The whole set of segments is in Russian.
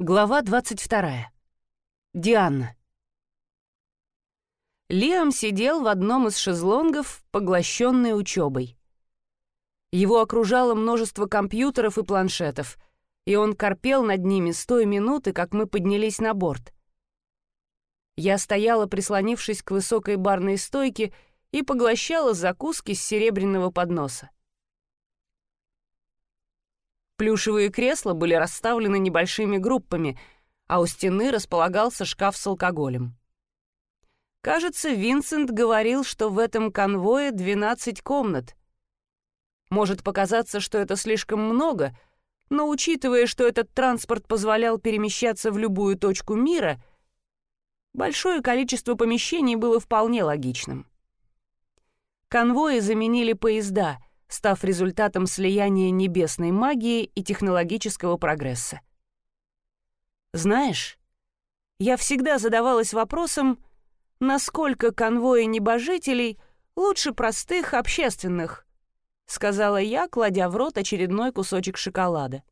Глава 22. Диана. Лиам сидел в одном из шезлонгов, поглощенный учебой. Его окружало множество компьютеров и планшетов, и он корпел над ними с той минуты, как мы поднялись на борт. Я стояла, прислонившись к высокой барной стойке, и поглощала закуски с серебряного подноса. Плюшевые кресла были расставлены небольшими группами, а у стены располагался шкаф с алкоголем. Кажется, Винсент говорил, что в этом конвое 12 комнат. Может показаться, что это слишком много, но учитывая, что этот транспорт позволял перемещаться в любую точку мира, большое количество помещений было вполне логичным. Конвои заменили поезда — став результатом слияния небесной магии и технологического прогресса. Знаешь, я всегда задавалась вопросом, насколько конвои небожителей лучше простых общественных, сказала я, кладя в рот очередной кусочек шоколада.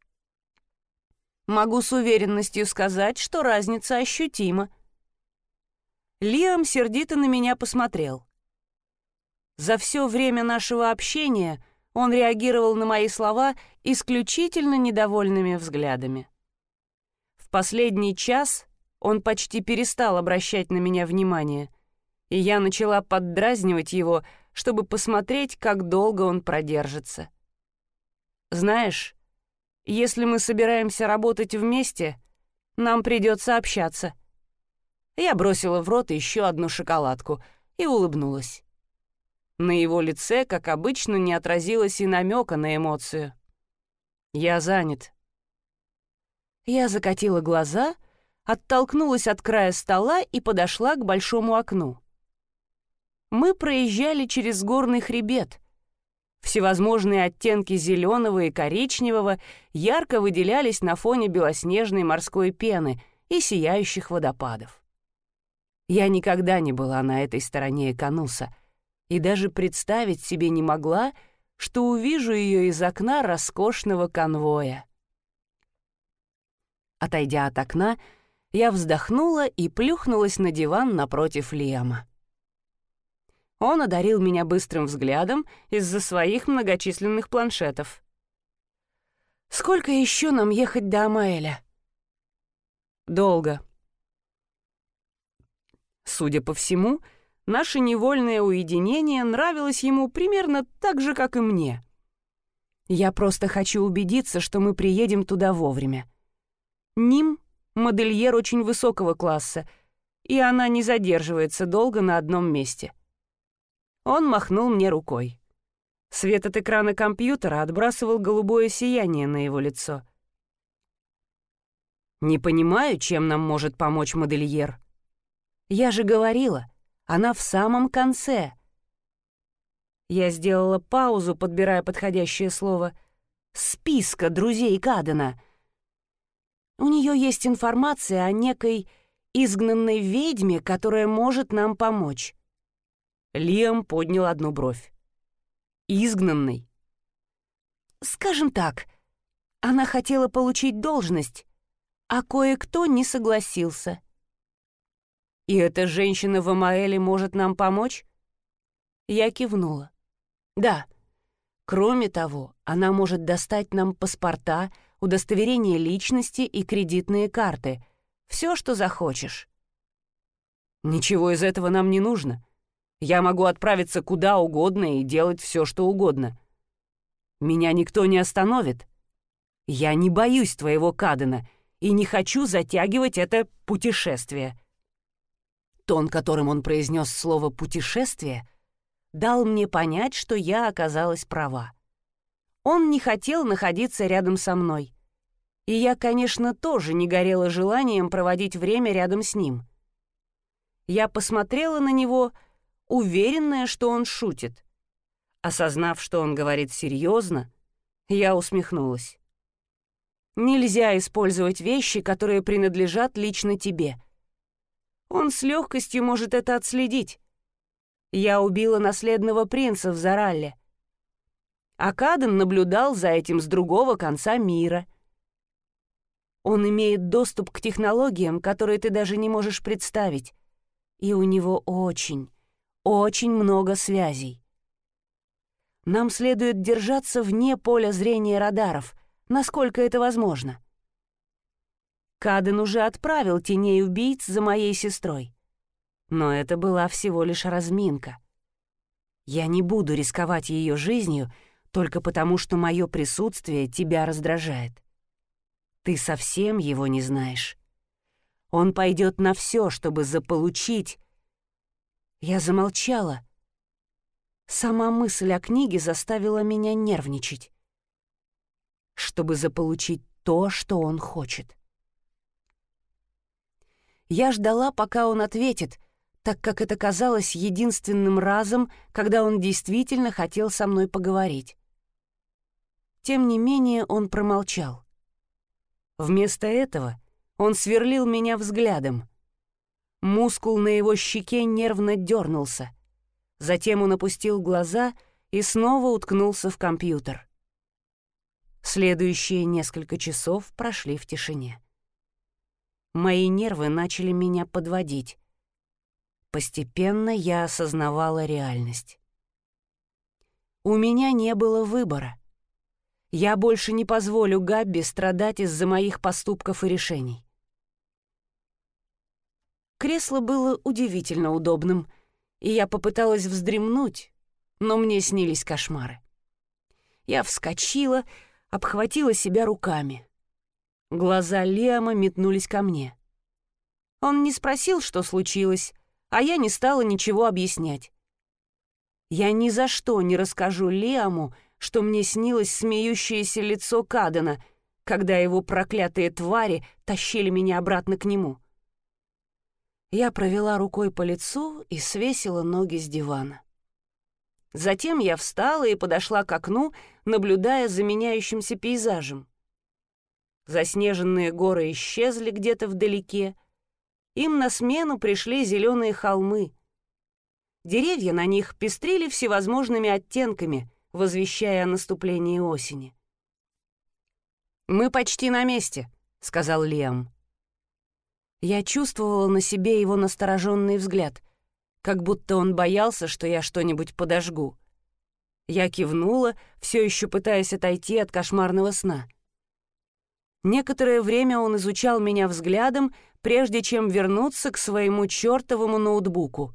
Могу с уверенностью сказать, что разница ощутима. Лиам сердито на меня посмотрел. За все время нашего общения он реагировал на мои слова исключительно недовольными взглядами. В последний час он почти перестал обращать на меня внимание, и я начала поддразнивать его, чтобы посмотреть, как долго он продержится. «Знаешь, если мы собираемся работать вместе, нам придется общаться». Я бросила в рот еще одну шоколадку и улыбнулась. На его лице, как обычно, не отразилось и намека на эмоцию. «Я занят». Я закатила глаза, оттолкнулась от края стола и подошла к большому окну. Мы проезжали через горный хребет. Всевозможные оттенки зеленого и коричневого ярко выделялись на фоне белоснежной морской пены и сияющих водопадов. Я никогда не была на этой стороне Эконуса — и даже представить себе не могла, что увижу ее из окна роскошного конвоя. Отойдя от окна, я вздохнула и плюхнулась на диван напротив Лиама. Он одарил меня быстрым взглядом из-за своих многочисленных планшетов. «Сколько еще нам ехать до Амаэля?» «Долго». Судя по всему, — Наше невольное уединение нравилось ему примерно так же, как и мне. Я просто хочу убедиться, что мы приедем туда вовремя. Ним — модельер очень высокого класса, и она не задерживается долго на одном месте. Он махнул мне рукой. Свет от экрана компьютера отбрасывал голубое сияние на его лицо. «Не понимаю, чем нам может помочь модельер». «Я же говорила, она в самом конце. Я сделала паузу, подбирая подходящее слово. Списка друзей Кадена. У нее есть информация о некой изгнанной ведьме, которая может нам помочь. Лиам поднял одну бровь. Изгнанной? Скажем так, она хотела получить должность, а кое-кто не согласился. «И эта женщина в Амаэле может нам помочь?» Я кивнула. «Да. Кроме того, она может достать нам паспорта, удостоверение личности и кредитные карты. Все, что захочешь». «Ничего из этого нам не нужно. Я могу отправиться куда угодно и делать все, что угодно. Меня никто не остановит. Я не боюсь твоего Кадена и не хочу затягивать это путешествие». Тон, которым он произнес слово «путешествие», дал мне понять, что я оказалась права. Он не хотел находиться рядом со мной. И я, конечно, тоже не горела желанием проводить время рядом с ним. Я посмотрела на него, уверенная, что он шутит. Осознав, что он говорит серьезно, я усмехнулась. Нельзя использовать вещи, которые принадлежат лично тебе. Он с легкостью может это отследить. Я убила наследного принца в Заралле. Акаден наблюдал за этим с другого конца мира. Он имеет доступ к технологиям, которые ты даже не можешь представить. И у него очень, очень много связей. Нам следует держаться вне поля зрения радаров, насколько это возможно. Каден уже отправил теней убийц за моей сестрой. Но это была всего лишь разминка. Я не буду рисковать ее жизнью только потому, что мое присутствие тебя раздражает. Ты совсем его не знаешь. Он пойдет на все, чтобы заполучить... Я замолчала. Сама мысль о книге заставила меня нервничать. Чтобы заполучить то, что он хочет. Я ждала, пока он ответит, так как это казалось единственным разом, когда он действительно хотел со мной поговорить. Тем не менее он промолчал. Вместо этого он сверлил меня взглядом. Мускул на его щеке нервно дернулся. Затем он опустил глаза и снова уткнулся в компьютер. Следующие несколько часов прошли в тишине. Мои нервы начали меня подводить. Постепенно я осознавала реальность. У меня не было выбора. Я больше не позволю Габби страдать из-за моих поступков и решений. Кресло было удивительно удобным, и я попыталась вздремнуть, но мне снились кошмары. Я вскочила, обхватила себя руками. Глаза Лиама метнулись ко мне. Он не спросил, что случилось, а я не стала ничего объяснять. Я ни за что не расскажу Лиаму, что мне снилось смеющееся лицо Кадена, когда его проклятые твари тащили меня обратно к нему. Я провела рукой по лицу и свесила ноги с дивана. Затем я встала и подошла к окну, наблюдая за меняющимся пейзажем. Заснеженные горы исчезли где-то вдалеке. Им на смену пришли зеленые холмы. Деревья на них пестрили всевозможными оттенками, возвещая о наступлении осени. «Мы почти на месте», — сказал Лиам. Я чувствовала на себе его настороженный взгляд, как будто он боялся, что я что-нибудь подожгу. Я кивнула, все еще пытаясь отойти от кошмарного сна. Некоторое время он изучал меня взглядом, прежде чем вернуться к своему чертовому ноутбуку.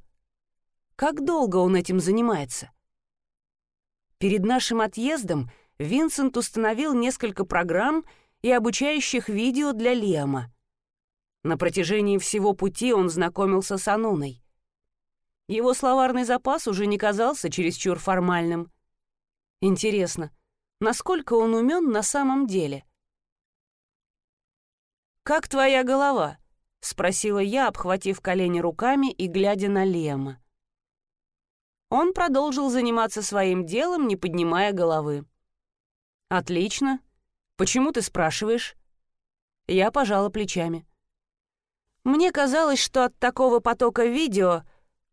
Как долго он этим занимается? Перед нашим отъездом Винсент установил несколько программ и обучающих видео для Лиама. На протяжении всего пути он знакомился с Ануной. Его словарный запас уже не казался чересчур формальным. Интересно, насколько он умен на самом деле — «Как твоя голова?» — спросила я, обхватив колени руками и глядя на Лема. Он продолжил заниматься своим делом, не поднимая головы. «Отлично. Почему ты спрашиваешь?» Я пожала плечами. «Мне казалось, что от такого потока видео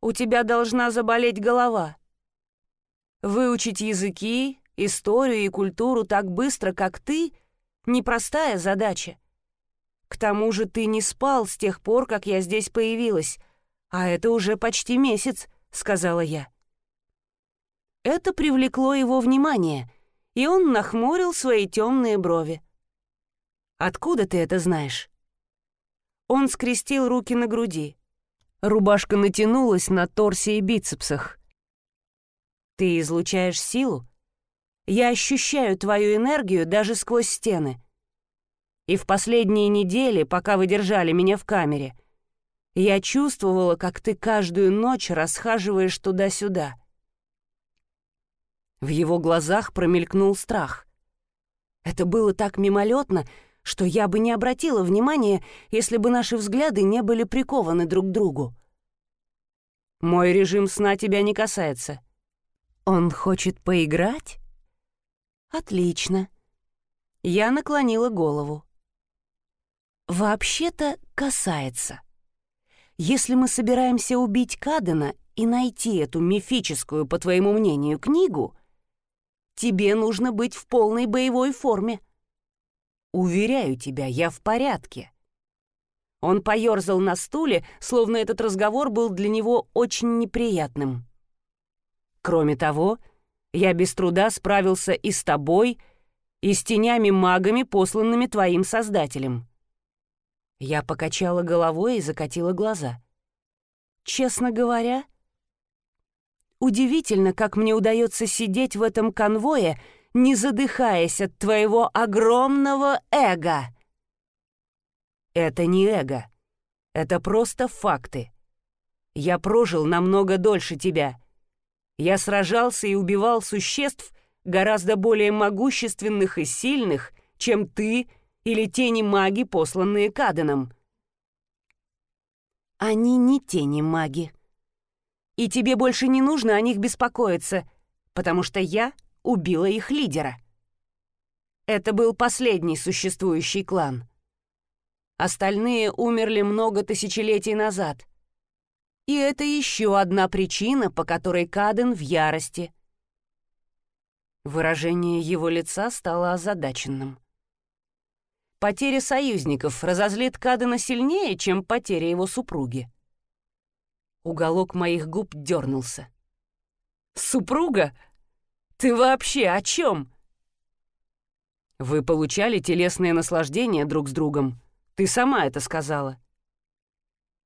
у тебя должна заболеть голова. Выучить языки, историю и культуру так быстро, как ты — непростая задача. К тому же ты не спал с тех пор, как я здесь появилась, а это уже почти месяц», — сказала я. Это привлекло его внимание, и он нахмурил свои темные брови. «Откуда ты это знаешь?» Он скрестил руки на груди. Рубашка натянулась на торсе и бицепсах. «Ты излучаешь силу? Я ощущаю твою энергию даже сквозь стены. И в последние недели, пока вы держали меня в камере, я чувствовала, как ты каждую ночь расхаживаешь туда-сюда. В его глазах промелькнул страх. Это было так мимолетно, что я бы не обратила внимания, если бы наши взгляды не были прикованы друг к другу. Мой режим сна тебя не касается. Он хочет поиграть? Отлично. Я наклонила голову. Вообще-то касается. Если мы собираемся убить Кадена и найти эту мифическую, по твоему мнению, книгу, тебе нужно быть в полной боевой форме. Уверяю тебя, я в порядке. Он поерзал на стуле, словно этот разговор был для него очень неприятным. Кроме того, я без труда справился и с тобой, и с тенями-магами, посланными твоим создателем. Я покачала головой и закатила глаза. Честно говоря, удивительно, как мне удается сидеть в этом конвое, не задыхаясь от твоего огромного эго. Это не эго. Это просто факты. Я прожил намного дольше тебя. Я сражался и убивал существ гораздо более могущественных и сильных, чем ты или тени-маги, посланные Каденом. Они не тени-маги. И тебе больше не нужно о них беспокоиться, потому что я убила их лидера. Это был последний существующий клан. Остальные умерли много тысячелетий назад. И это еще одна причина, по которой Каден в ярости. Выражение его лица стало озадаченным. Потеря союзников разозлит Кадена сильнее, чем потеря его супруги. Уголок моих губ дернулся. «Супруга? Ты вообще о чем?» «Вы получали телесное наслаждение друг с другом. Ты сама это сказала.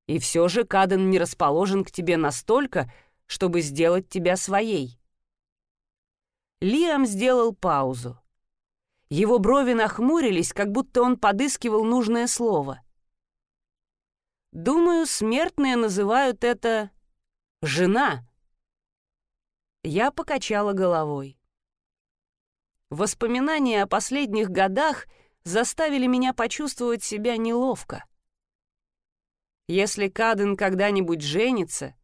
И все же Каден не расположен к тебе настолько, чтобы сделать тебя своей». Лиам сделал паузу. Его брови нахмурились, как будто он подыскивал нужное слово. Думаю, смертные называют это «жена». Я покачала головой. Воспоминания о последних годах заставили меня почувствовать себя неловко. Если Каден когда-нибудь женится,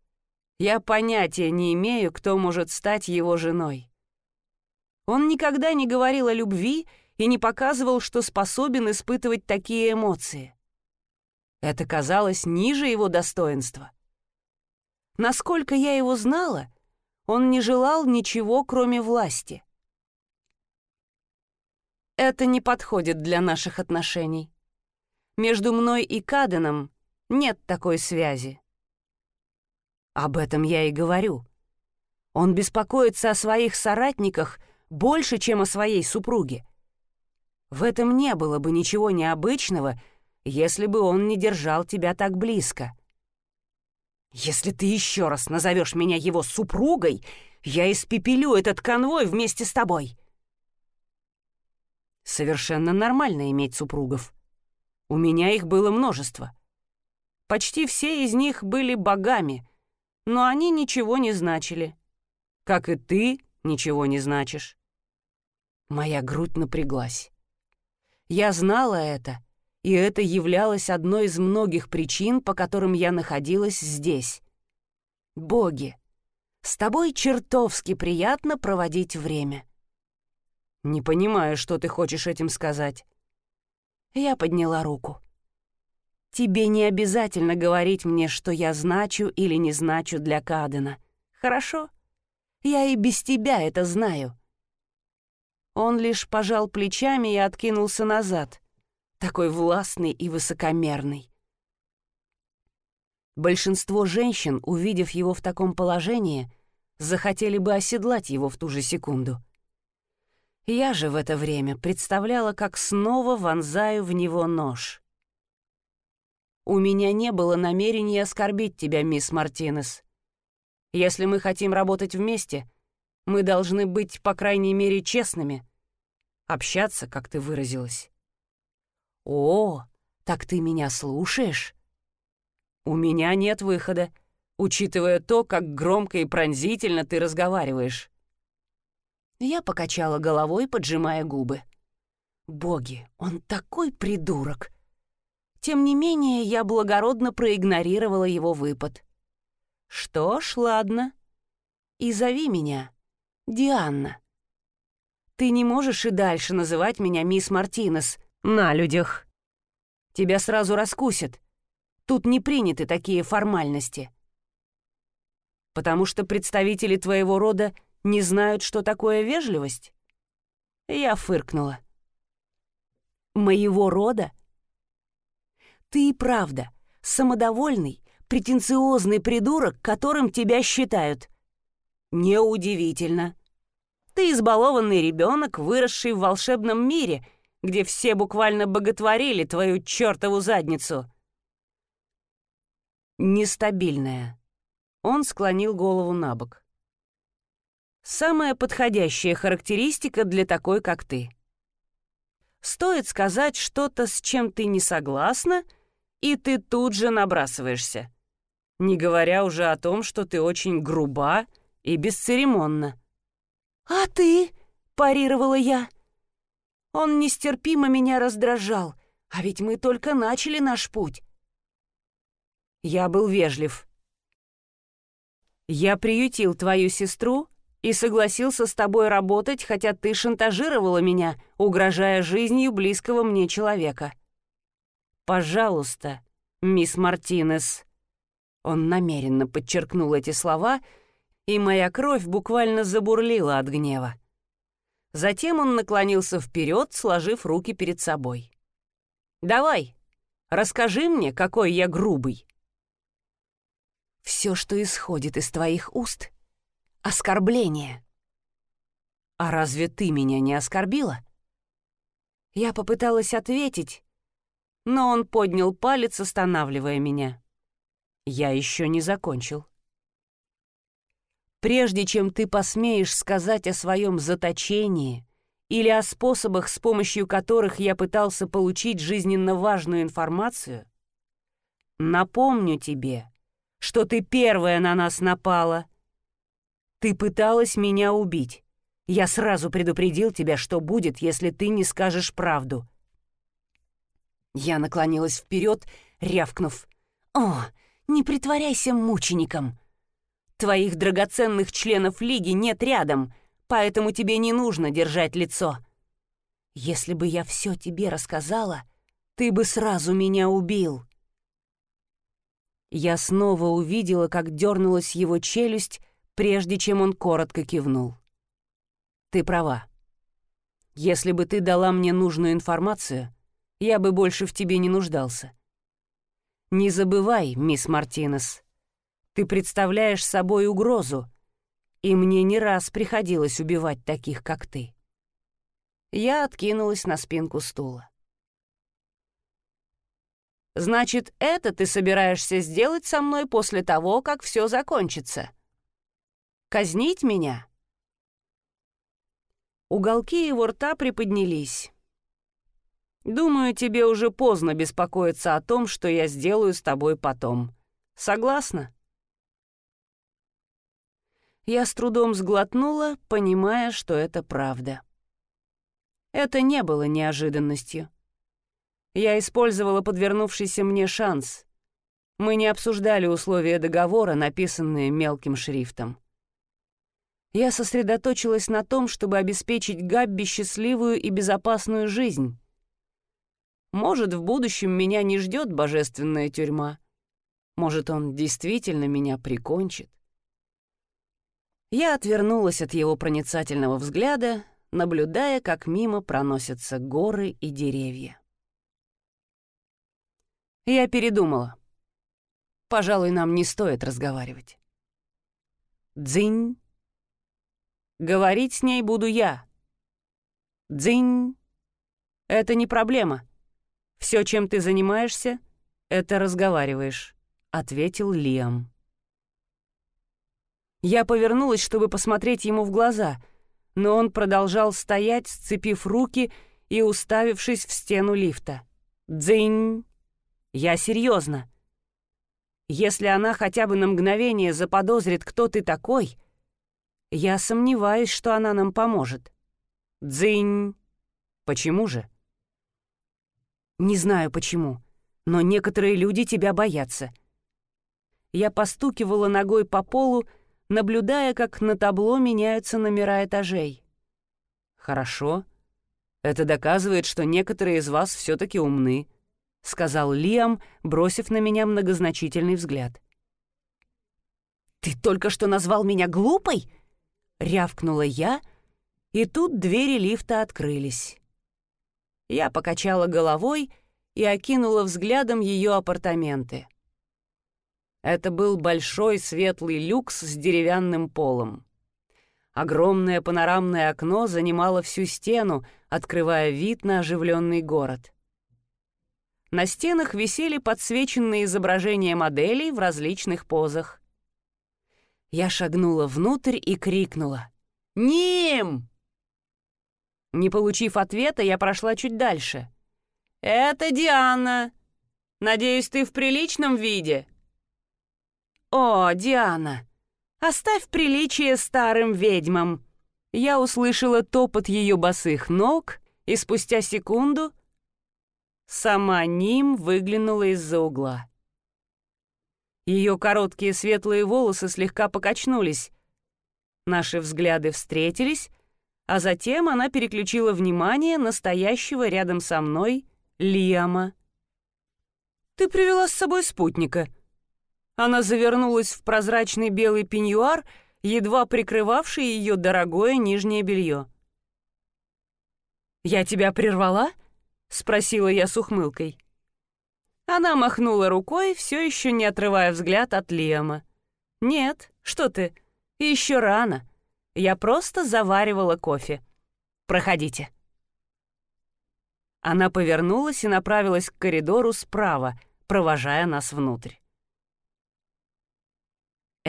я понятия не имею, кто может стать его женой. Он никогда не говорил о любви и не показывал, что способен испытывать такие эмоции. Это казалось ниже его достоинства. Насколько я его знала, он не желал ничего, кроме власти. Это не подходит для наших отношений. Между мной и Каденом нет такой связи. Об этом я и говорю. Он беспокоится о своих соратниках больше, чем о своей супруге. В этом не было бы ничего необычного, если бы он не держал тебя так близко. Если ты еще раз назовешь меня его супругой, я испепелю этот конвой вместе с тобой. Совершенно нормально иметь супругов. У меня их было множество. Почти все из них были богами, но они ничего не значили. Как и ты ничего не значишь. Моя грудь напряглась. Я знала это, и это являлось одной из многих причин, по которым я находилась здесь. Боги, с тобой чертовски приятно проводить время. Не понимаю, что ты хочешь этим сказать. Я подняла руку. Тебе не обязательно говорить мне, что я значу или не значу для Кадена. Хорошо? Я и без тебя это знаю. Он лишь пожал плечами и откинулся назад, такой властный и высокомерный. Большинство женщин, увидев его в таком положении, захотели бы оседлать его в ту же секунду. Я же в это время представляла, как снова вонзаю в него нож. «У меня не было намерения оскорбить тебя, мисс Мартинес. Если мы хотим работать вместе, мы должны быть, по крайней мере, честными общаться, как ты выразилась. О, так ты меня слушаешь? У меня нет выхода, учитывая то, как громко и пронзительно ты разговариваешь. Я покачала головой, поджимая губы. Боги, он такой придурок. Тем не менее, я благородно проигнорировала его выпад. Что ж, ладно. И зови меня Дианна. Ты не можешь и дальше называть меня мисс Мартинес на людях. Тебя сразу раскусят. Тут не приняты такие формальности. Потому что представители твоего рода не знают, что такое вежливость? Я фыркнула. моего рода? Ты и правда самодовольный, претенциозный придурок, которым тебя считают. Неудивительно. Ты избалованный ребенок, выросший в волшебном мире, где все буквально боготворили твою чертову задницу. Нестабильная. Он склонил голову на бок. Самая подходящая характеристика для такой, как ты. Стоит сказать что-то, с чем ты не согласна, и ты тут же набрасываешься. Не говоря уже о том, что ты очень груба и бесцеремонна. «А ты?» — парировала я. Он нестерпимо меня раздражал, а ведь мы только начали наш путь. Я был вежлив. Я приютил твою сестру и согласился с тобой работать, хотя ты шантажировала меня, угрожая жизнью близкого мне человека. Пожалуйста, мисс Мартинес. Он намеренно подчеркнул эти слова, и моя кровь буквально забурлила от гнева. Затем он наклонился вперед, сложив руки перед собой. «Давай, расскажи мне, какой я грубый». «Все, что исходит из твоих уст, — оскорбление». «А разве ты меня не оскорбила?» Я попыталась ответить, но он поднял палец, останавливая меня. Я еще не закончил. Прежде чем ты посмеешь сказать о своем заточении или о способах, с помощью которых я пытался получить жизненно важную информацию, напомню тебе, что ты первая на нас напала. Ты пыталась меня убить. Я сразу предупредил тебя, что будет, если ты не скажешь правду. Я наклонилась вперед, рявкнув. «О, не притворяйся мучеником!» Твоих драгоценных членов Лиги нет рядом, поэтому тебе не нужно держать лицо. Если бы я все тебе рассказала, ты бы сразу меня убил. Я снова увидела, как дернулась его челюсть, прежде чем он коротко кивнул. Ты права. Если бы ты дала мне нужную информацию, я бы больше в тебе не нуждался. Не забывай, мисс Мартинес, ты представляешь собой угрозу, и мне не раз приходилось убивать таких, как ты. Я откинулась на спинку стула. «Значит, это ты собираешься сделать со мной после того, как все закончится? Казнить меня?» Уголки его рта приподнялись. «Думаю, тебе уже поздно беспокоиться о том, что я сделаю с тобой потом. Согласна?» Я с трудом сглотнула, понимая, что это правда. Это не было неожиданностью. Я использовала подвернувшийся мне шанс. Мы не обсуждали условия договора, написанные мелким шрифтом. Я сосредоточилась на том, чтобы обеспечить Габби счастливую и безопасную жизнь. Может, в будущем меня не ждет божественная тюрьма. Может, он действительно меня прикончит. Я отвернулась от его проницательного взгляда, наблюдая, как мимо проносятся горы и деревья. Я передумала. Пожалуй, нам не стоит разговаривать. Дзинь. Говорить с ней буду я. Дзинь. Это не проблема. Все, чем ты занимаешься, это разговариваешь, ответил Лиам. Я повернулась, чтобы посмотреть ему в глаза, но он продолжал стоять, сцепив руки и уставившись в стену лифта. «Дзынь! Я серьезно. Если она хотя бы на мгновение заподозрит, кто ты такой, я сомневаюсь, что она нам поможет. Дзынь! Почему же?» «Не знаю почему, но некоторые люди тебя боятся». Я постукивала ногой по полу, наблюдая, как на табло меняются номера этажей. «Хорошо. Это доказывает, что некоторые из вас все таки умны», — сказал Лиам, бросив на меня многозначительный взгляд. «Ты только что назвал меня глупой?» — рявкнула я, и тут двери лифта открылись. Я покачала головой и окинула взглядом ее апартаменты. Это был большой светлый люкс с деревянным полом. Огромное панорамное окно занимало всю стену, открывая вид на оживленный город. На стенах висели подсвеченные изображения моделей в различных позах. Я шагнула внутрь и крикнула. «Ним!» Не получив ответа, я прошла чуть дальше. «Это Диана. Надеюсь, ты в приличном виде?» «О, Диана, оставь приличие старым ведьмам!» Я услышала топот ее босых ног, и спустя секунду сама Ним выглянула из-за угла. Ее короткие светлые волосы слегка покачнулись. Наши взгляды встретились, а затем она переключила внимание на стоящего рядом со мной Лиама. «Ты привела с собой спутника», она завернулась в прозрачный белый пеньюар, едва прикрывавший ее дорогое нижнее белье. «Я тебя прервала?» — спросила я с ухмылкой. Она махнула рукой, все еще не отрывая взгляд от Лиама. «Нет, что ты, еще рано. Я просто заваривала кофе. Проходите». Она повернулась и направилась к коридору справа, провожая нас внутрь.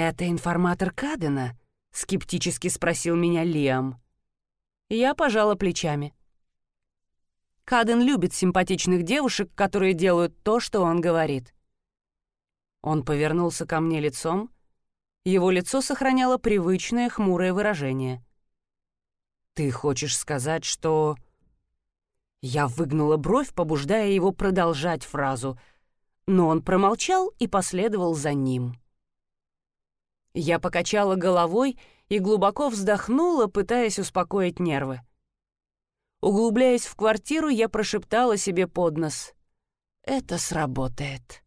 «Это информатор Кадена?» — скептически спросил меня Лиам. Я пожала плечами. Каден любит симпатичных девушек, которые делают то, что он говорит. Он повернулся ко мне лицом. Его лицо сохраняло привычное хмурое выражение. «Ты хочешь сказать, что...» Я выгнула бровь, побуждая его продолжать фразу, но он промолчал и последовал за ним. Я покачала головой и глубоко вздохнула, пытаясь успокоить нервы. Углубляясь в квартиру, я прошептала себе под нос. «Это сработает».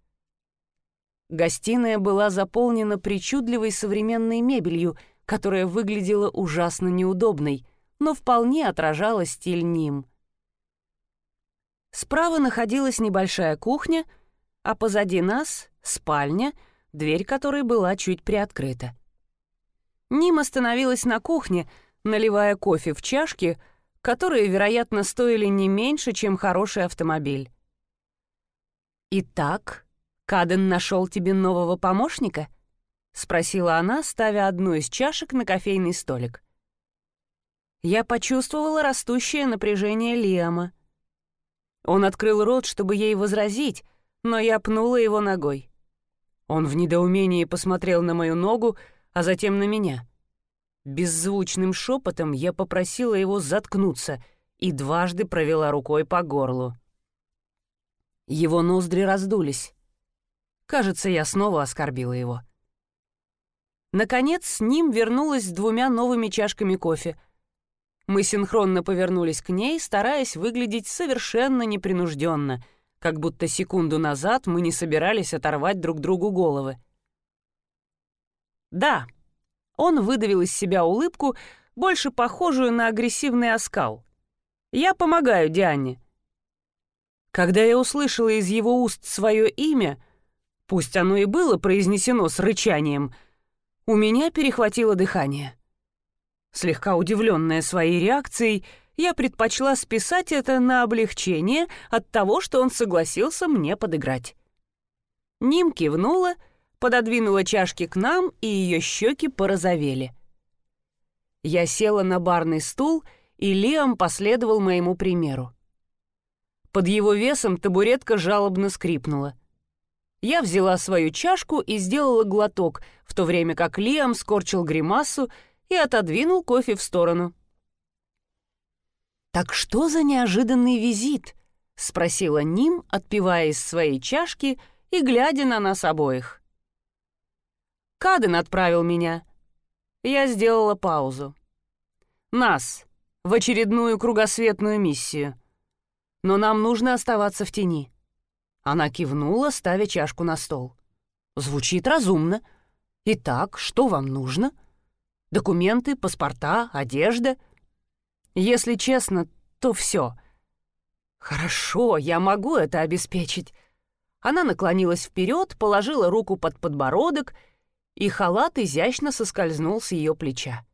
Гостиная была заполнена причудливой современной мебелью, которая выглядела ужасно неудобной, но вполне отражала стиль Ним. Справа находилась небольшая кухня, а позади нас — спальня — дверь которой была чуть приоткрыта. Ним остановилась на кухне, наливая кофе в чашки, которые, вероятно, стоили не меньше, чем хороший автомобиль. «Итак, Каден нашел тебе нового помощника?» — спросила она, ставя одну из чашек на кофейный столик. Я почувствовала растущее напряжение Лиама. Он открыл рот, чтобы ей возразить, но я пнула его ногой. Он в недоумении посмотрел на мою ногу, а затем на меня. Беззвучным шепотом я попросила его заткнуться и дважды провела рукой по горлу. Его ноздри раздулись. Кажется, я снова оскорбила его. Наконец, с ним вернулась с двумя новыми чашками кофе. Мы синхронно повернулись к ней, стараясь выглядеть совершенно непринужденно — как будто секунду назад мы не собирались оторвать друг другу головы. «Да», он выдавил из себя улыбку, больше похожую на агрессивный оскал. «Я помогаю Диане». Когда я услышала из его уст свое имя, пусть оно и было произнесено с рычанием, у меня перехватило дыхание. Слегка удивленная своей реакцией, я предпочла списать это на облегчение от того, что он согласился мне подыграть. Ним кивнула, пододвинула чашки к нам, и ее щеки порозовели. Я села на барный стул, и Лиам последовал моему примеру. Под его весом табуретка жалобно скрипнула. Я взяла свою чашку и сделала глоток, в то время как Лиам скорчил гримасу и отодвинул кофе в сторону. «Так что за неожиданный визит?» — спросила Ним, отпивая из своей чашки и глядя на нас обоих. «Каден отправил меня». Я сделала паузу. «Нас, в очередную кругосветную миссию. Но нам нужно оставаться в тени». Она кивнула, ставя чашку на стол. «Звучит разумно. Итак, что вам нужно? Документы, паспорта, одежда?» Если честно, то все. «Хорошо, я могу это обеспечить». Она наклонилась вперед, положила руку под подбородок, и халат изящно соскользнул с ее плеча.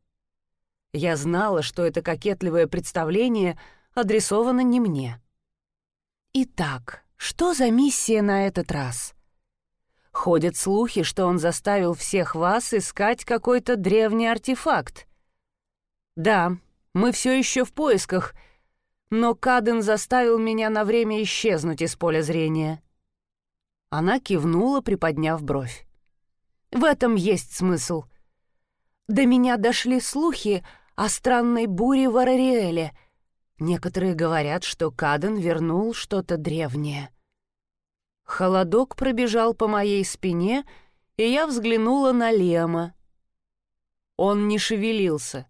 Я знала, что это кокетливое представление адресовано не мне. Итак, что за миссия на этот раз? Ходят слухи, что он заставил всех вас искать какой-то древний артефакт. Да, мы все еще в поисках, но Каден заставил меня на время исчезнуть из поля зрения. Она кивнула, приподняв бровь. В этом есть смысл. До меня дошли слухи о странной буре в Арариэле. Некоторые говорят, что Каден вернул что-то древнее. Холодок пробежал по моей спине, и я взглянула на Лема. Он не шевелился,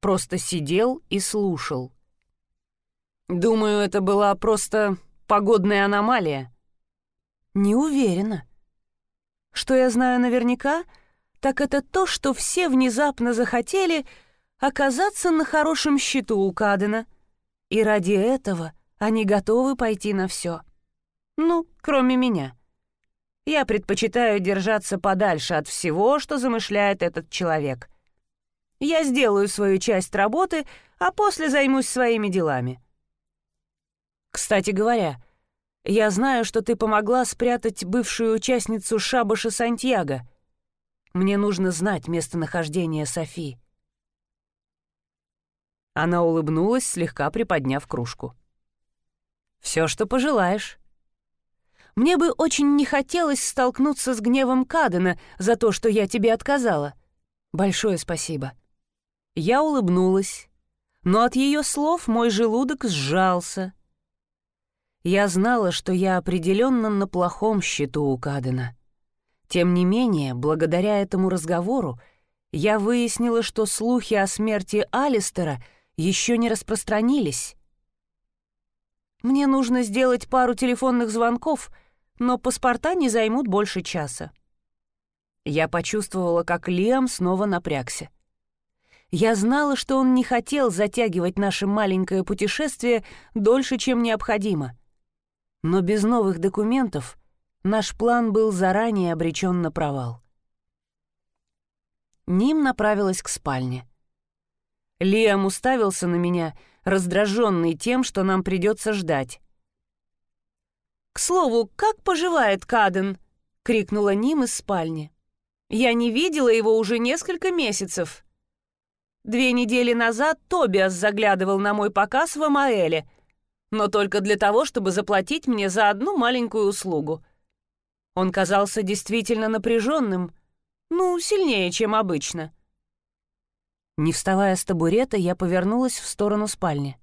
просто сидел и слушал. Думаю, это была просто погодная аномалия. Не уверена. Что я знаю наверняка, так это то, что все внезапно захотели оказаться на хорошем счету у Кадена, и ради этого они готовы пойти на все. Ну, кроме меня. Я предпочитаю держаться подальше от всего, что замышляет этот человек. Я сделаю свою часть работы, а после займусь своими делами. Кстати говоря, я знаю, что ты помогла спрятать бывшую участницу шабаша Сантьяго. Мне нужно знать местонахождение Софи. Она улыбнулась, слегка приподняв кружку. «Все, что пожелаешь». Мне бы очень не хотелось столкнуться с гневом Кадена за то, что я тебе отказала. Большое спасибо. Я улыбнулась, но от ее слов мой желудок сжался. Я знала, что я определенно на плохом счету у Кадена. Тем не менее, благодаря этому разговору, я выяснила, что слухи о смерти Алистера — еще не распространились. Мне нужно сделать пару телефонных звонков, но паспорта не займут больше часа. Я почувствовала, как Лиам снова напрягся. Я знала, что он не хотел затягивать наше маленькое путешествие дольше, чем необходимо. Но без новых документов наш план был заранее обречен на провал. Ним направилась к спальне. Лиам уставился на меня, раздраженный тем, что нам придется ждать. «К слову, как поживает Каден?» — крикнула Ним из спальни. «Я не видела его уже несколько месяцев. Две недели назад Тобиас заглядывал на мой показ в Амаэле, но только для того, чтобы заплатить мне за одну маленькую услугу. Он казался действительно напряженным, ну, сильнее, чем обычно». Не вставая с табурета, я повернулась в сторону спальни.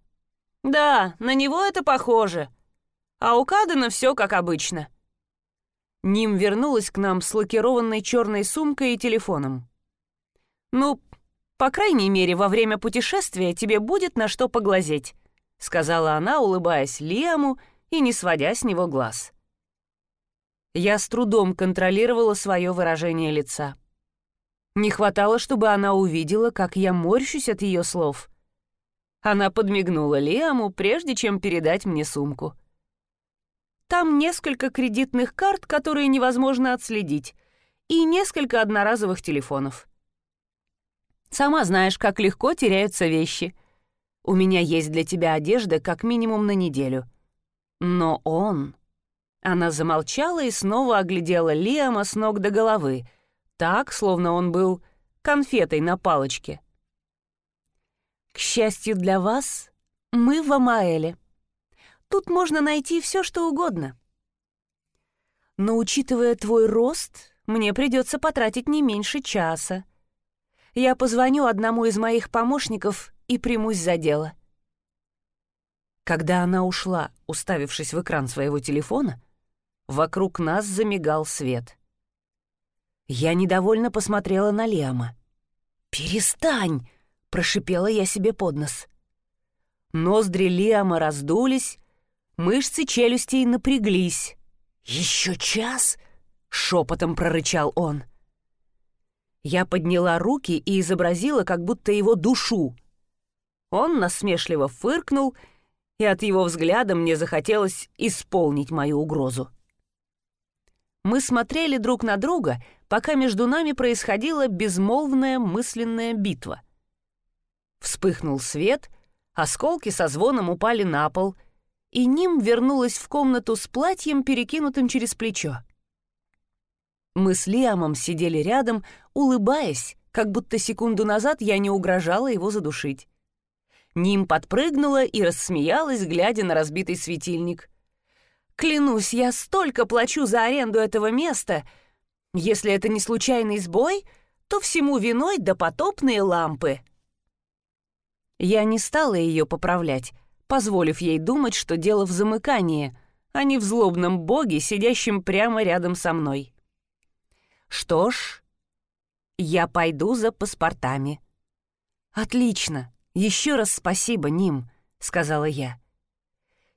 «Да, на него это похоже. А у Кадена все как обычно». Ним вернулась к нам с лакированной черной сумкой и телефоном. «Ну, по крайней мере, во время путешествия тебе будет на что поглазеть», сказала она, улыбаясь Лиаму и не сводя с него глаз. Я с трудом контролировала свое выражение лица. Не хватало, чтобы она увидела, как я морщусь от ее слов. Она подмигнула Лиаму, прежде чем передать мне сумку. Там несколько кредитных карт, которые невозможно отследить, и несколько одноразовых телефонов. Сама знаешь, как легко теряются вещи. У меня есть для тебя одежда как минимум на неделю. Но он... Она замолчала и снова оглядела Лиама с ног до головы — так, словно он был конфетой на палочке. К счастью для вас, мы в Амаэле. Тут можно найти все, что угодно. Но учитывая твой рост, мне придется потратить не меньше часа. Я позвоню одному из моих помощников и примусь за дело. Когда она ушла, уставившись в экран своего телефона, вокруг нас замигал свет. Я недовольно посмотрела на Лиама. «Перестань!» — прошипела я себе под нос. Ноздри Лиама раздулись, мышцы челюстей напряглись. «Еще час?» — шепотом прорычал он. Я подняла руки и изобразила, как будто его душу. Он насмешливо фыркнул и от его взгляда мне захотелось исполнить мою угрозу. Мы смотрели друг на друга, пока между нами происходила безмолвная мысленная битва. Вспыхнул свет, осколки со звоном упали на пол, и Ним вернулась в комнату с платьем, перекинутым через плечо. Мы с Лиамом сидели рядом, улыбаясь, как будто секунду назад я не угрожала его задушить. Ним подпрыгнула и рассмеялась, глядя на разбитый светильник. «Клянусь, я столько плачу за аренду этого места. Если это не случайный сбой, то всему виной допотопные лампы». Я не стала ее поправлять, позволив ей думать, что дело в замыкании, а не в злобном боге, сидящем прямо рядом со мной. «Что ж, я пойду за паспортами». «Отлично. «Еще раз спасибо, Ним», — сказала я.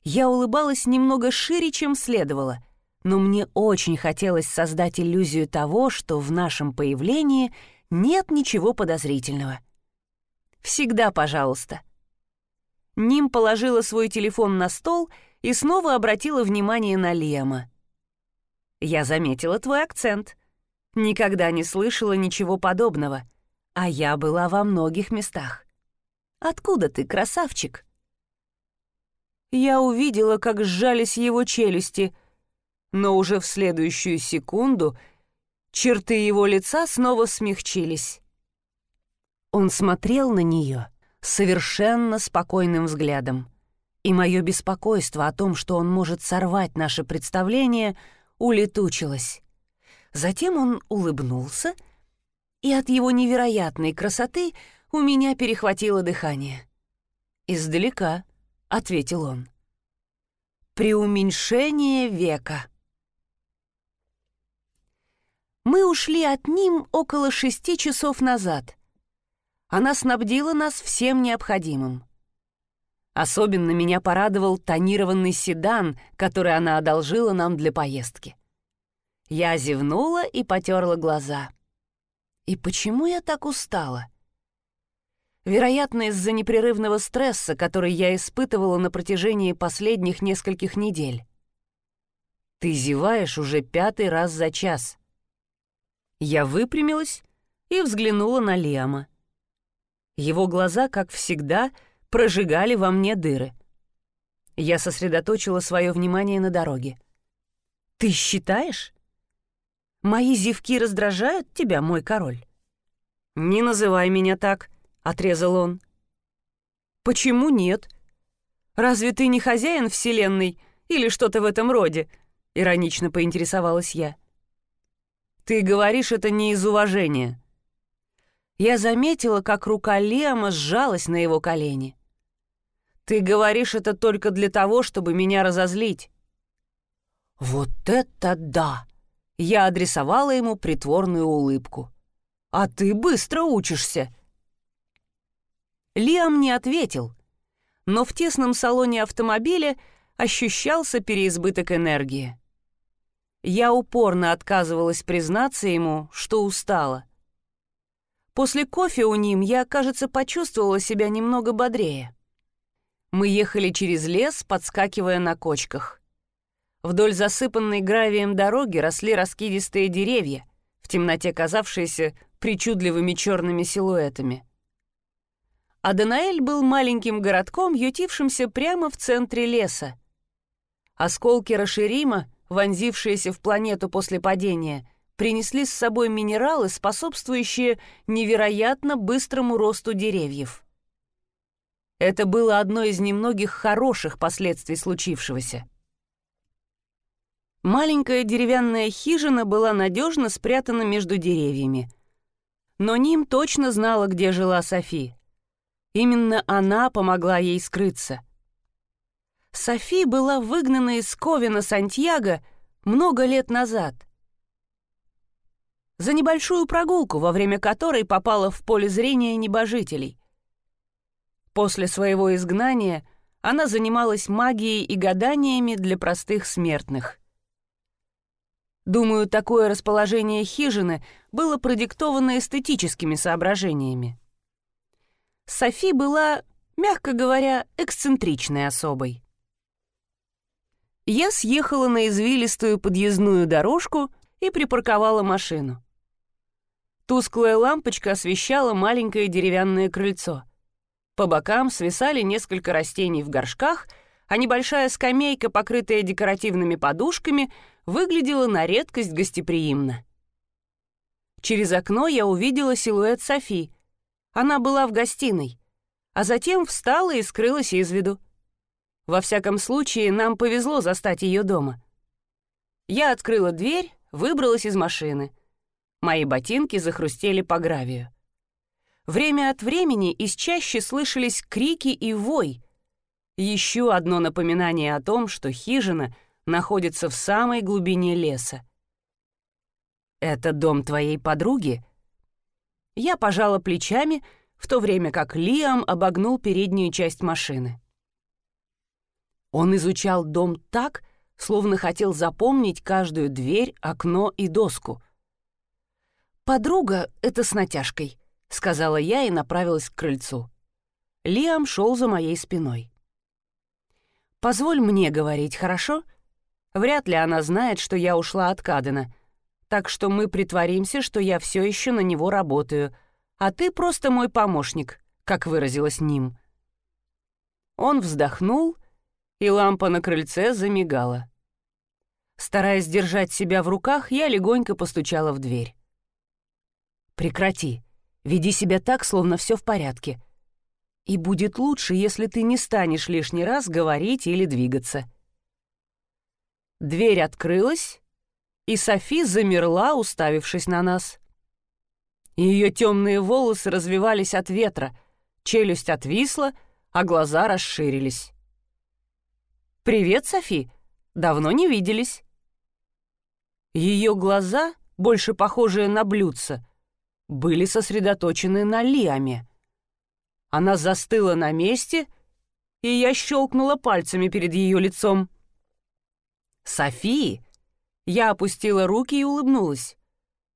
Я улыбалась немного шире, чем следовало, но мне очень хотелось создать иллюзию того, что в нашем появлении нет ничего подозрительного. «Всегда пожалуйста». Ним положила свой телефон на стол и снова обратила внимание на Лема. «Я заметила твой акцент. Никогда не слышала ничего подобного, а я была во многих местах. Откуда ты, красавчик?» Я увидела, как сжались его челюсти, но уже в следующую секунду черты его лица снова смягчились. Он смотрел на нее совершенно спокойным взглядом, и мое беспокойство о том, что он может сорвать наше представление, улетучилось. Затем он улыбнулся, и от его невероятной красоты — у меня перехватило дыхание. «Издалека», — ответил он. «Преуменьшение века». Мы ушли от ним около шести часов назад. Она снабдила нас всем необходимым. Особенно меня порадовал тонированный седан, который она одолжила нам для поездки. Я зевнула и потерла глаза. И почему я так устала? Вероятно, из-за непрерывного стресса, который я испытывала на протяжении последних нескольких недель. Ты зеваешь уже пятый раз за час. Я выпрямилась и взглянула на Лиама. Его глаза, как всегда, прожигали во мне дыры. Я сосредоточила свое внимание на дороге. «Ты считаешь? Мои зевки раздражают тебя, мой король?» «Не называй меня так», — отрезал он. «Почему нет? Разве ты не хозяин Вселенной или что-то в этом роде?» — иронично поинтересовалась я. «Ты говоришь это не из уважения». Я заметила, как рука Лема сжалась на его колени. «Ты говоришь это только для того, чтобы меня разозлить». «Вот это да!» Я адресовала ему притворную улыбку. «А ты быстро учишься!» Лиам не ответил, но в тесном салоне автомобиля ощущался переизбыток энергии. Я упорно отказывалась признаться ему, что устала. После кофе у ним я, кажется, почувствовала себя немного бодрее. Мы ехали через лес, подскакивая на кочках. Вдоль засыпанной гравием дороги росли раскидистые деревья, в темноте казавшиеся причудливыми черными силуэтами. Аданаэль был маленьким городком, ютившимся прямо в центре леса. Осколки Раширима, вонзившиеся в планету после падения, принесли с собой минералы, способствующие невероятно быстрому росту деревьев. Это было одно из немногих хороших последствий случившегося. Маленькая деревянная хижина была надежно спрятана между деревьями. Но Ним точно знала, где жила Софи. Именно она помогла ей скрыться. Софи была выгнана из Ковина Сантьяго много лет назад. За небольшую прогулку, во время которой попала в поле зрения небожителей. После своего изгнания она занималась магией и гаданиями для простых смертных. Думаю, такое расположение хижины было продиктовано эстетическими соображениями. Софи была мягко говоря, эксцентричной особой. Я съехала на извилистую подъездную дорожку и припарковала машину. Тусклая лампочка освещала маленькое деревянное крыльцо. По бокам свисали несколько растений в горшках, а небольшая скамейка, покрытая декоративными подушками, выглядела на редкость гостеприимно. Через окно я увидела силуэт Софи. Она была в гостиной, а затем встала и скрылась из виду. Во всяком случае, нам повезло застать ее дома. Я открыла дверь, выбралась из машины. Мои ботинки захрустели по гравию. Время от времени из чаще слышались крики и вой. Еще одно напоминание о том, что хижина находится в самой глубине леса. «Это дом твоей подруги?» Я пожала плечами, в то время как Лиам обогнул переднюю часть машины. Он изучал дом так, словно хотел запомнить каждую дверь, окно и доску. «Подруга — это с натяжкой», — сказала я и направилась к крыльцу. Лиам шел за моей спиной. «Позволь мне говорить, хорошо? Вряд ли она знает, что я ушла от Кадена, так что мы притворимся, что я все еще на него работаю, а ты просто мой помощник», как выразилась Ним. Он вздохнул и лампа на крыльце замигала. Стараясь держать себя в руках, я легонько постучала в дверь. «Прекрати. Веди себя так, словно все в порядке. И будет лучше, если ты не станешь лишний раз говорить или двигаться». Дверь открылась, и Софи замерла, уставившись на нас. Ее темные волосы развивались от ветра, челюсть отвисла, а глаза расширились. «Привет, Софи! Давно не виделись». Ее глаза, больше похожие на блюдца, были сосредоточены на Лиаме. Она застыла на месте, и я щелкнула пальцами перед ее лицом. «Софи!» Я опустила руки и улыбнулась.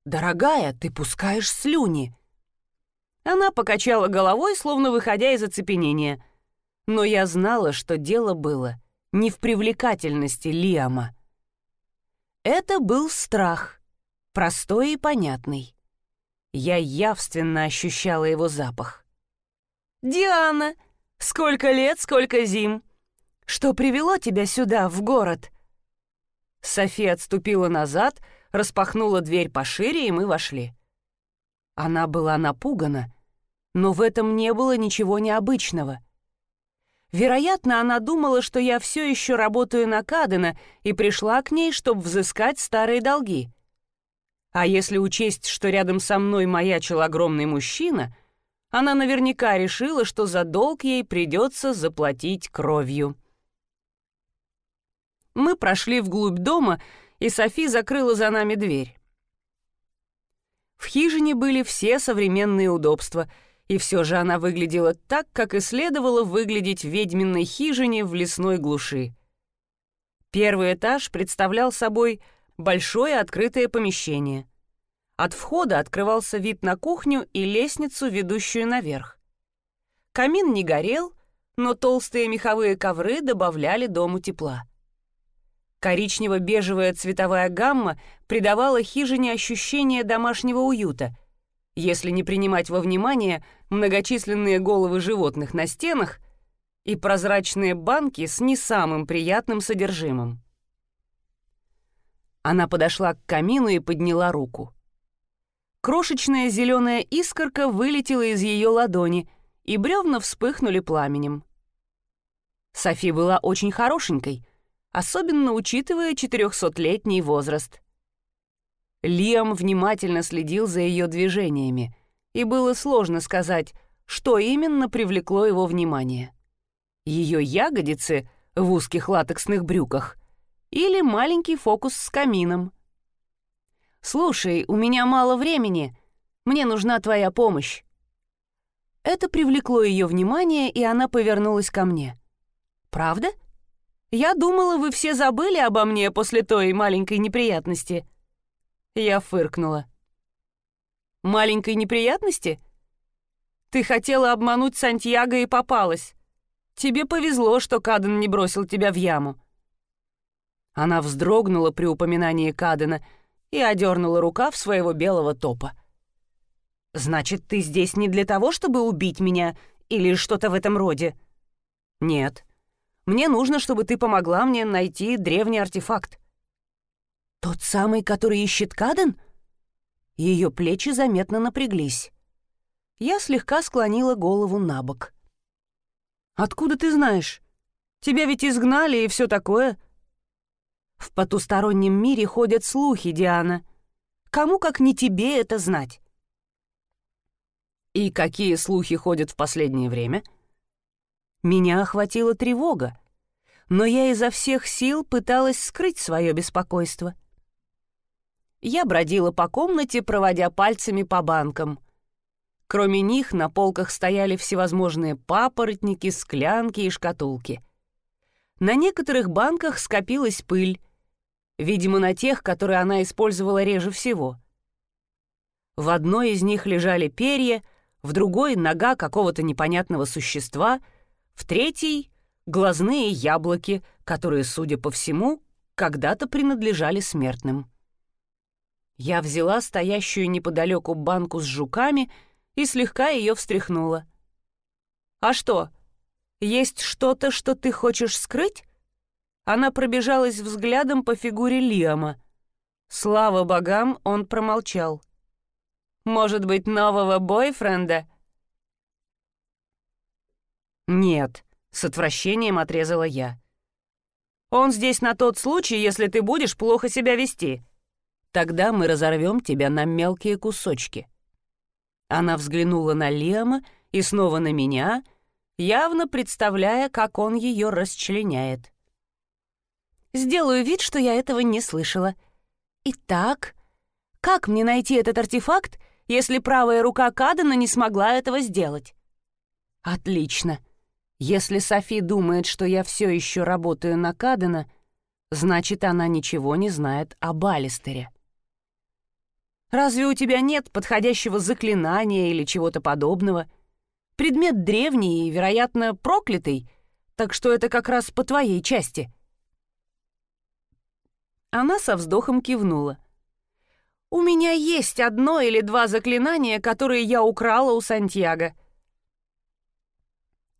«Дорогая, ты пускаешь слюни!» Она покачала головой, словно выходя из оцепенения. Но я знала, что дело было не в привлекательности Лиама. Это был страх, простой и понятный. Я явственно ощущала его запах. «Диана, сколько лет, сколько зим! Что привело тебя сюда, в город?» София отступила назад, распахнула дверь пошире, и мы вошли. Она была напугана, но в этом не было ничего необычного — Вероятно, она думала, что я все еще работаю на Кадена и пришла к ней, чтобы взыскать старые долги. А если учесть, что рядом со мной маячил огромный мужчина, она наверняка решила, что за долг ей придется заплатить кровью. Мы прошли вглубь дома, и Софи закрыла за нами дверь. В хижине были все современные удобства — и все же она выглядела так, как и следовало выглядеть в ведьминной хижине в лесной глуши. Первый этаж представлял собой большое открытое помещение. От входа открывался вид на кухню и лестницу, ведущую наверх. Камин не горел, но толстые меховые ковры добавляли дому тепла. Коричнево-бежевая цветовая гамма придавала хижине ощущение домашнего уюта — если не принимать во внимание многочисленные головы животных на стенах и прозрачные банки с не самым приятным содержимым. Она подошла к камину и подняла руку. Крошечная зеленая искорка вылетела из ее ладони, и бревна вспыхнули пламенем. Софи была очень хорошенькой, особенно учитывая четырехсотлетний возраст. Лиам внимательно следил за ее движениями, и было сложно сказать, что именно привлекло его внимание. Ее ягодицы в узких латексных брюках или маленький фокус с камином. «Слушай, у меня мало времени. Мне нужна твоя помощь». Это привлекло ее внимание, и она повернулась ко мне. «Правда? Я думала, вы все забыли обо мне после той маленькой неприятности». Я фыркнула. «Маленькой неприятности? Ты хотела обмануть Сантьяго и попалась. Тебе повезло, что Каден не бросил тебя в яму». Она вздрогнула при упоминании Кадена и одернула рукав своего белого топа. «Значит, ты здесь не для того, чтобы убить меня или что-то в этом роде?» «Нет. Мне нужно, чтобы ты помогла мне найти древний артефакт». «Тот самый, который ищет Каден?» Ее плечи заметно напряглись. Я слегка склонила голову на бок. «Откуда ты знаешь? Тебя ведь изгнали и все такое». «В потустороннем мире ходят слухи, Диана. Кому, как не тебе, это знать?» «И какие слухи ходят в последнее время?» Меня охватила тревога, но я изо всех сил пыталась скрыть свое беспокойство. Я бродила по комнате, проводя пальцами по банкам. Кроме них на полках стояли всевозможные папоротники, склянки и шкатулки. На некоторых банках скопилась пыль, видимо, на тех, которые она использовала реже всего. В одной из них лежали перья, в другой — нога какого-то непонятного существа, в третьей — глазные яблоки, которые, судя по всему, когда-то принадлежали смертным. Я взяла стоящую неподалеку банку с жуками — и слегка ее встряхнула. «А что, есть что-то, что ты хочешь скрыть?» Она пробежалась взглядом по фигуре Лиама. Слава богам, он промолчал. «Может быть, нового бойфренда?» «Нет», — с отвращением отрезала я. «Он здесь на тот случай, если ты будешь плохо себя вести. Тогда мы разорвем тебя на мелкие кусочки». Она взглянула на Лема и снова на меня, явно представляя, как он ее расчленяет. «Сделаю вид, что я этого не слышала. Итак, как мне найти этот артефакт, если правая рука Кадена не смогла этого сделать?» «Отлично. Если Софи думает, что я все еще работаю на Кадена, значит, она ничего не знает об Алистере. Разве у тебя нет подходящего заклинания или чего-то подобного? Предмет древний и, вероятно, проклятый, так что это как раз по твоей части». Она со вздохом кивнула. «У меня есть одно или два заклинания, которые я украла у Сантьяго».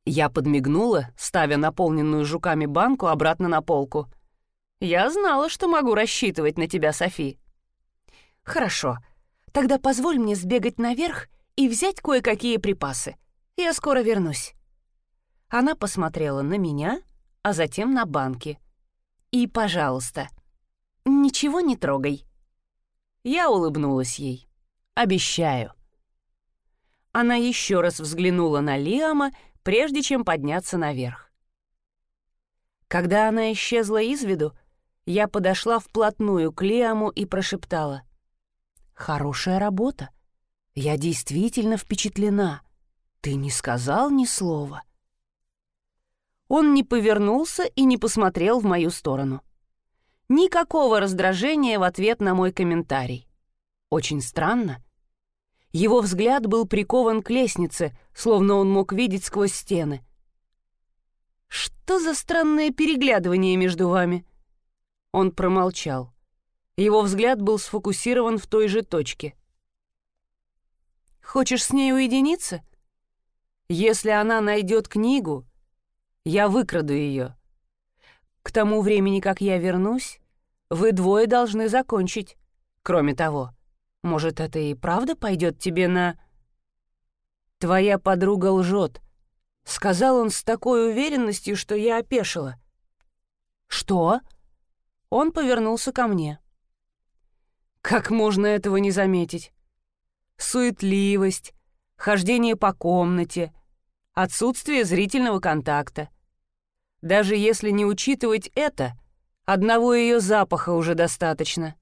Я подмигнула, ставя наполненную жуками банку обратно на полку. «Я знала, что могу рассчитывать на тебя, Софи». «Хорошо. Тогда позволь мне сбегать наверх и взять кое-какие припасы. Я скоро вернусь». Она посмотрела на меня, а затем на банки. «И, пожалуйста, ничего не трогай». Я улыбнулась ей. «Обещаю». Она еще раз взглянула на Лиама, прежде чем подняться наверх. Когда она исчезла из виду, я подошла вплотную к Лиаму и прошептала — Хорошая работа. Я действительно впечатлена. Ты не сказал ни слова. Он не повернулся и не посмотрел в мою сторону. Никакого раздражения в ответ на мой комментарий. Очень странно. Его взгляд был прикован к лестнице, словно он мог видеть сквозь стены. «Что за странное переглядывание между вами?» Он промолчал. Его взгляд был сфокусирован в той же точке. «Хочешь с ней уединиться? Если она найдет книгу, я выкраду ее. К тому времени, как я вернусь, вы двое должны закончить. Кроме того, может, это и правда пойдет тебе на... Твоя подруга лжет. Сказал он с такой уверенностью, что я опешила. Что? Он повернулся ко мне. Как можно этого не заметить? Суетливость, хождение по комнате, отсутствие зрительного контакта. Даже если не учитывать это, одного ее запаха уже достаточно.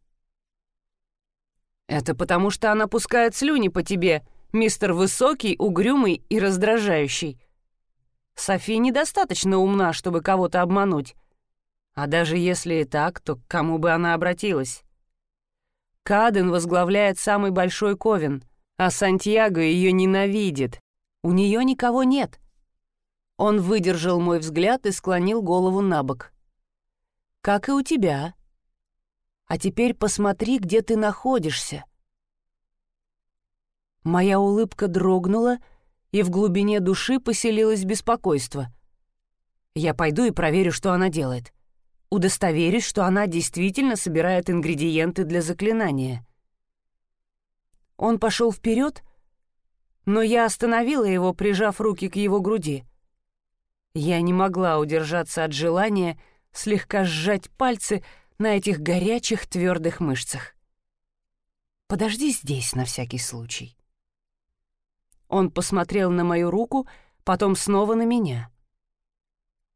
Это потому, что она пускает слюни по тебе, мистер Высокий, угрюмый и раздражающий. Софи недостаточно умна, чтобы кого-то обмануть. А даже если и так, то к кому бы она обратилась? Каден возглавляет самый большой ковен, а Сантьяго ее ненавидит. У нее никого нет. Он выдержал мой взгляд и склонил голову на бок. «Как и у тебя. А теперь посмотри, где ты находишься». Моя улыбка дрогнула, и в глубине души поселилось беспокойство. Я пойду и проверю, что она делает. Удостоверюсь, что она действительно собирает ингредиенты для заклинания. Он пошел вперед, но я остановила его, прижав руки к его груди. Я не могла удержаться от желания слегка сжать пальцы на этих горячих твердых мышцах. «Подожди здесь на всякий случай». Он посмотрел на мою руку, потом снова на меня.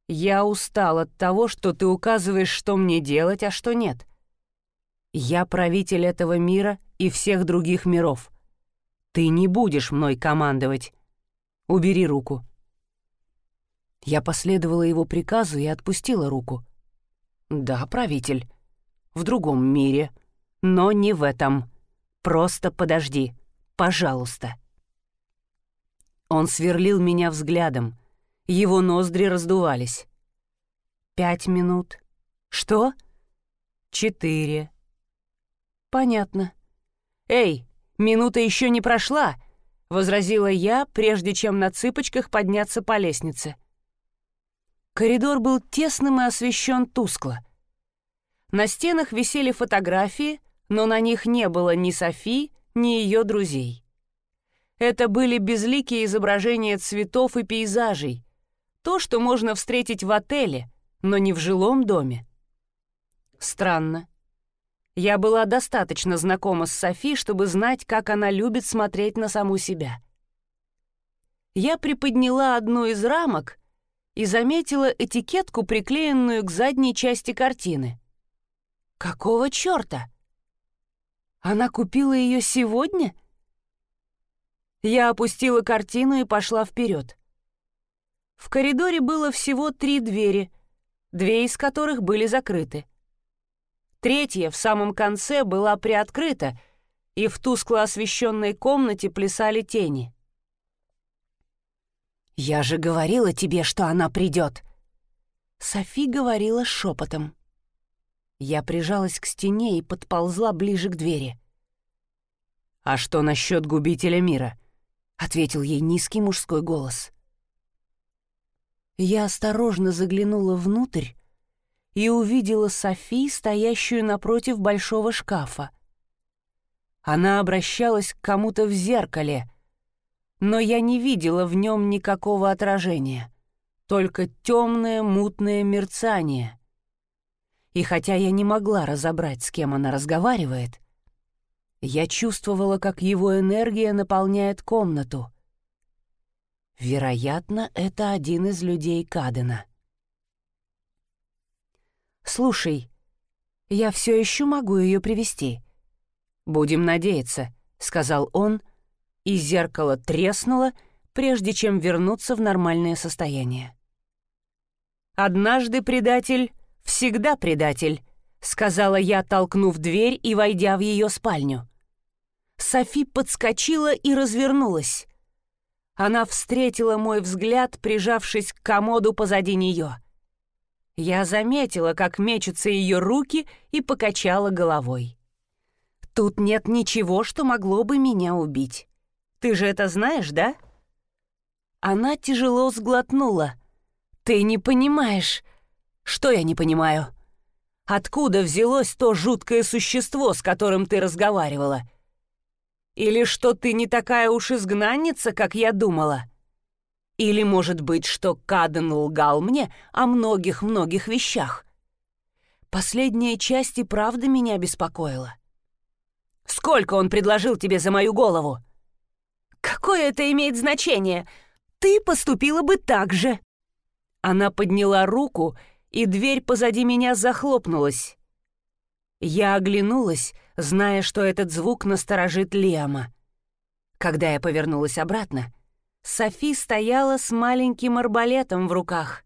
«Я устал от того, что ты указываешь, что мне делать, а что нет. Я правитель этого мира и всех других миров. Ты не будешь мной командовать. Убери руку». Я последовала его приказу и отпустила руку. «Да, правитель. В другом мире. Но не в этом. Просто подожди. Пожалуйста». Он сверлил меня взглядом. Его ноздри раздувались. «Пять минут. Что?» «Четыре». «Понятно». «Эй, минута еще не прошла!» — возразила я, прежде чем на цыпочках подняться по лестнице. Коридор был тесным и освещен тускло. На стенах висели фотографии, но на них не было ни Софи, ни ее друзей. Это были безликие изображения цветов и пейзажей, то, что можно встретить в отеле, но не в жилом доме. Странно. Я была достаточно знакома с Софи, чтобы знать, как она любит смотреть на саму себя. Я приподняла одну из рамок — и заметила этикетку, приклеенную к задней части картины. «Какого черта? Она купила ее сегодня?» Я опустила картину и пошла вперед. В коридоре было всего три двери, две из которых были закрыты. Третья в самом конце была приоткрыта, и в тускло освещенной комнате плясали тени. «Я же говорила тебе, что она придет!» Софи говорила шепотом. Я прижалась к стене и подползла ближе к двери. «А что насчет губителя мира?» — ответил ей низкий мужской голос. Я осторожно заглянула внутрь и увидела Софи, стоящую напротив большого шкафа. Она обращалась к кому-то в зеркале — но я не видела в нем никакого отражения, только темное мутное мерцание. И хотя я не могла разобрать, с кем она разговаривает, я чувствовала, как его энергия наполняет комнату. Вероятно, это один из людей Кадена. «Слушай, я все еще могу ее привести. «Будем надеяться», — сказал он, — и зеркало треснуло, прежде чем вернуться в нормальное состояние. «Однажды предатель, всегда предатель», — сказала я, толкнув дверь и войдя в ее спальню. Софи подскочила и развернулась. Она встретила мой взгляд, прижавшись к комоду позади нее. Я заметила, как мечутся ее руки, и покачала головой. Тут нет ничего, что могло бы меня убить. Ты же это знаешь, да?» Она тяжело сглотнула. «Ты не понимаешь». «Что я не понимаю?» «Откуда взялось то жуткое существо, с которым ты разговаривала?» «Или что ты не такая уж изгнанница, как я думала?» «Или, может быть, что Каден лгал мне о многих-многих вещах?» Последняя часть и правда меня беспокоила. «Сколько он предложил тебе за мою голову?» Какое это имеет значение? Ты поступила бы так же!» Она подняла руку, и дверь позади меня захлопнулась. Я оглянулась, зная, что этот звук насторожит Лиама. Когда я повернулась обратно, Софи стояла с маленьким арбалетом в руках.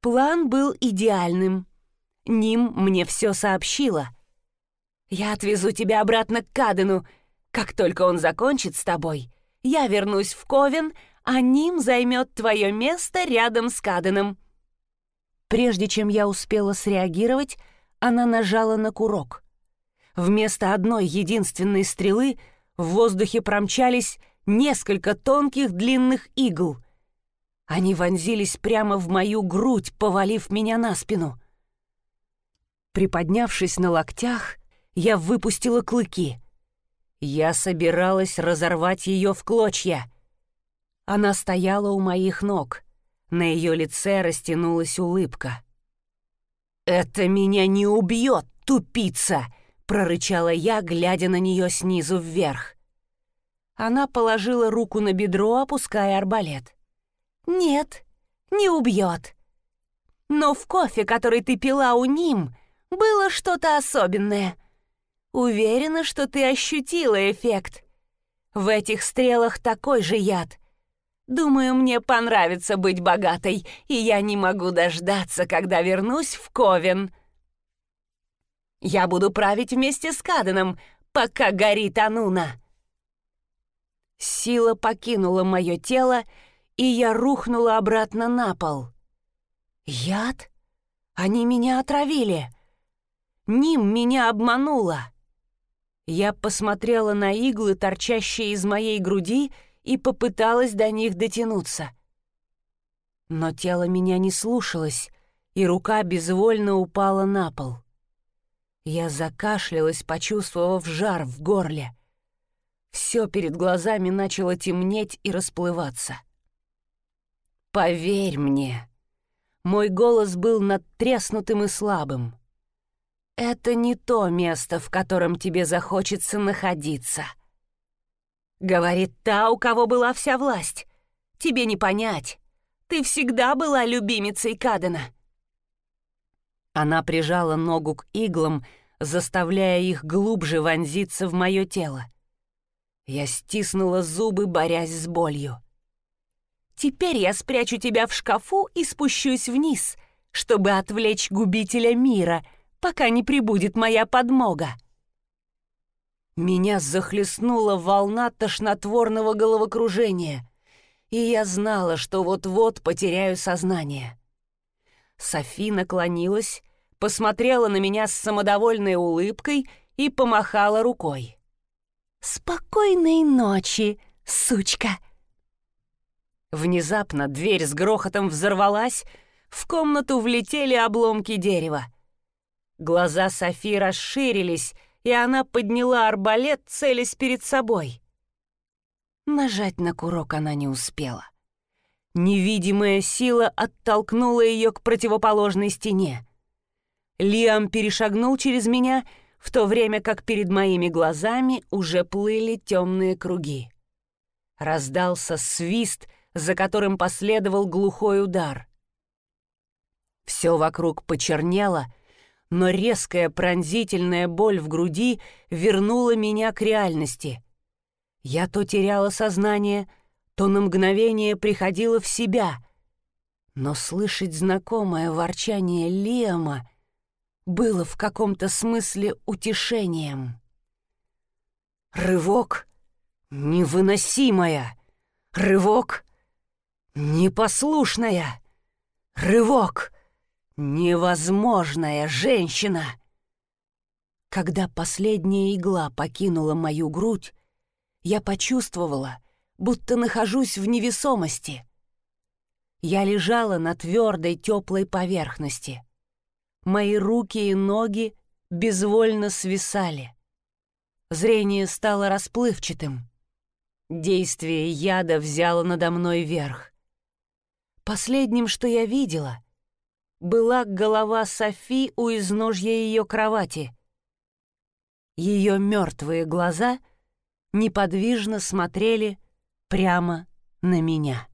План был идеальным. Ним мне все сообщила. «Я отвезу тебя обратно к Кадену», как только он закончит с тобой, Я вернусь в Ковен, а Ним займет твое место рядом с Каденом». Прежде чем я успела среагировать, она нажала на курок. Вместо одной единственной стрелы в воздухе промчались несколько тонких длинных игл. Они вонзились прямо в мою грудь, повалив меня на спину. Приподнявшись на локтях, я выпустила клыки. Я собиралась разорвать ее в клочья. Она стояла у моих ног. На ее лице растянулась улыбка. «Это меня не убьет, тупица!» — прорычала я, глядя на нее снизу вверх. Она положила руку на бедро, опуская арбалет. «Нет, не убьет. Но в кофе, который ты пила у Ним, было что-то особенное. Уверена, что ты ощутила эффект. В этих стрелах такой же яд. Думаю, мне понравится быть богатой, и я не могу дождаться, когда вернусь в Ковен. Я буду править вместе с Каденом, пока горит Ануна. Сила покинула мое тело, и я рухнула обратно на пол. Яд? Они меня отравили. Ним меня обманула. Я посмотрела на иглы, торчащие из моей груди, и попыталась до них дотянуться. Но тело меня не слушалось, и рука безвольно упала на пол. Я закашлялась, почувствовав жар в горле. Все перед глазами начало темнеть и расплываться. «Поверь мне!» Мой голос был надтреснутым и слабым. «Это не то место, в котором тебе захочется находиться». Говорит та, у кого была вся власть. Тебе не понять. Ты всегда была любимицей Кадена. Она прижала ногу к иглам, заставляя их глубже вонзиться в мое тело. Я стиснула зубы, борясь с болью. «Теперь я спрячу тебя в шкафу и спущусь вниз, чтобы отвлечь губителя мира, пока не прибудет моя подмога». Меня захлестнула волна тошнотворного головокружения, и я знала, что вот-вот потеряю сознание. Софи наклонилась, посмотрела на меня с самодовольной улыбкой и помахала рукой. «Спокойной ночи, сучка!» Внезапно дверь с грохотом взорвалась, в комнату влетели обломки дерева. Глаза Софи расширились, и она подняла арбалет, целясь перед собой. Нажать на курок она не успела. Невидимая сила оттолкнула ее к противоположной стене. Лиам перешагнул через меня, в то время как перед моими глазами уже плыли темные круги. Раздался свист, за которым последовал глухой удар. Все вокруг почернело, но резкая пронзительная боль в груди вернула меня к реальности. Я то теряла сознание, то на мгновение приходила в себя. Но слышать знакомое ворчание Лиама было в каком-то смысле утешением. Рывок невыносимая, рывок непослушная, рывок Невозможная женщина! Когда последняя игла покинула мою грудь, я почувствовала, будто нахожусь в невесомости. Я лежала на твердой теплой поверхности. Мои руки и ноги безвольно свисали. Зрение стало расплывчатым. Действие яда взяло надо мной верх. Последним, что я видела, была голова Софи у изножья ее кровати. Ее мертвые глаза неподвижно смотрели прямо на меня.